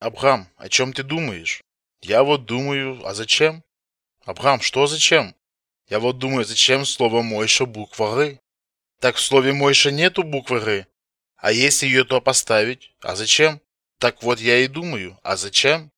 Абрам, о чем ты думаешь? Я вот думаю, а зачем? Абрам, что зачем? Я вот думаю, зачем слово Мойша буква Ры? Так в слове Мойша нету буквы Ры. А если ее то поставить? А зачем? Так вот я и думаю, а зачем?